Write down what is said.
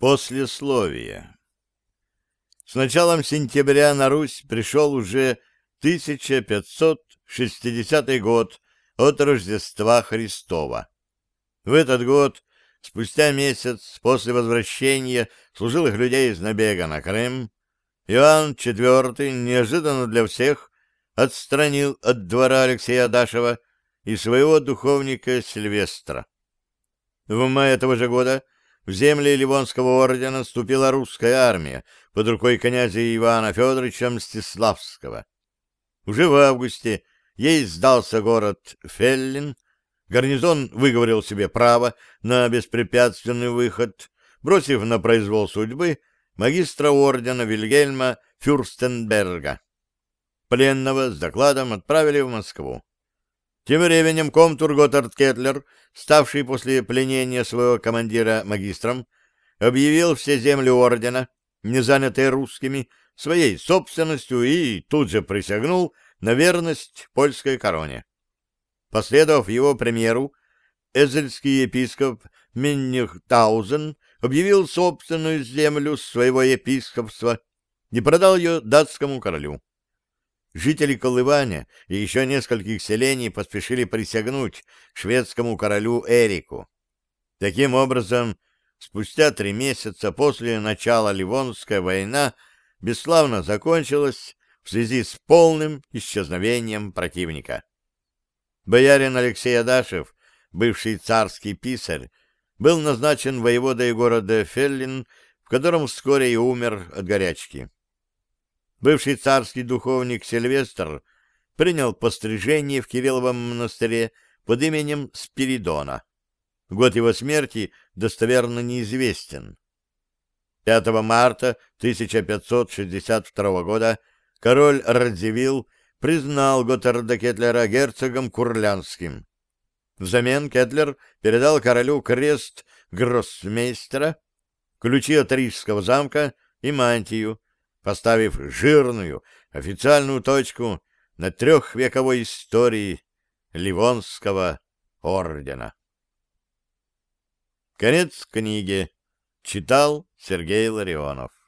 Послесловие. С началом сентября на Русь пришел уже 1560 год от Рождества Христова. В этот год, спустя месяц после возвращения служилых людей из набега на Крым, Иоанн IV неожиданно для всех отстранил от двора Алексея Адашева и своего духовника Сильвестра. В мае этого же года в земли Ливонского ордена вступила русская армия под рукой князя Ивана Федоровича Мстиславского. Уже в августе ей сдался город Феллин, гарнизон выговорил себе право на беспрепятственный выход, бросив на произвол судьбы магистра ордена Вильгельма Фюрстенберга. Пленного с докладом отправили в Москву. Тем временем комтур Готтард Кетлер, ставший после пленения своего командира магистром, объявил все земли ордена, не занятые русскими, своей собственностью и тут же присягнул на верность польской короне. Последовав его примеру, эзельский епископ Меннихтаузен объявил собственную землю своего епископства и продал ее датскому королю. Жители Колываня и еще нескольких селений поспешили присягнуть шведскому королю Эрику. Таким образом, спустя три месяца после начала Ливонская война бесславно закончилась в связи с полным исчезновением противника. Боярин Алексей Адашев, бывший царский писарь, был назначен воеводой города Феллин, в котором вскоре и умер от горячки. Бывший царский духовник Сильвестр принял пострижение в Кирилловом монастыре под именем Спиридона. Год его смерти достоверно неизвестен. 5 марта 1562 года король Радзивилл признал Готарда Кетлера герцогом Курлянским. Взамен Кетлер передал королю крест гроссмейстера, ключи от Рижского замка и мантию, поставив жирную официальную точку на трехвековой истории Ливонского ордена. Конец книги. Читал Сергей Ларионов.